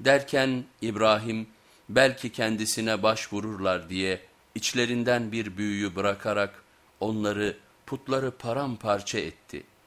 Derken İbrahim belki kendisine başvururlar diye içlerinden bir büyüyü bırakarak onları putları paramparça etti.''